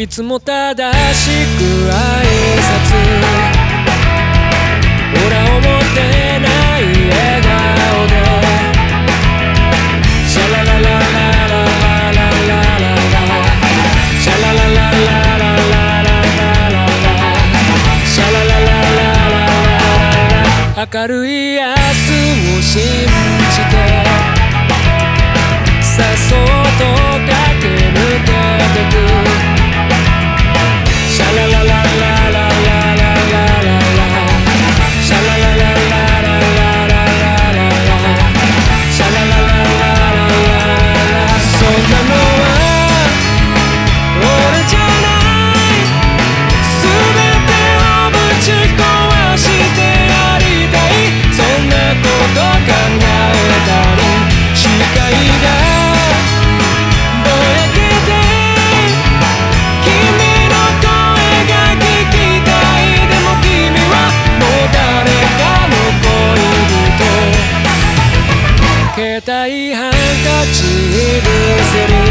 いつも正しく挨拶裏表ない笑顔で。シャラララララララララシャラララララララララシャラララララララ明るい明日を信 to live in the city.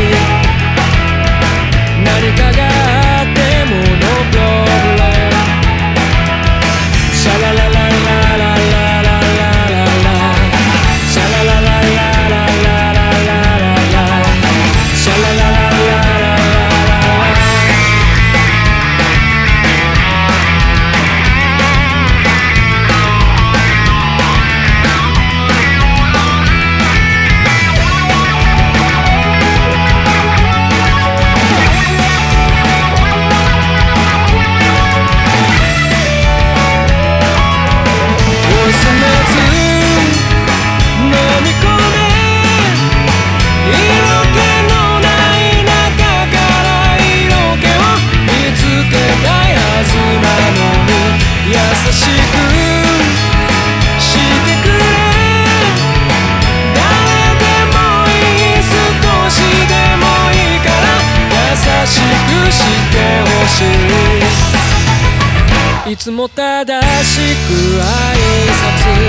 いつも正しく挨拶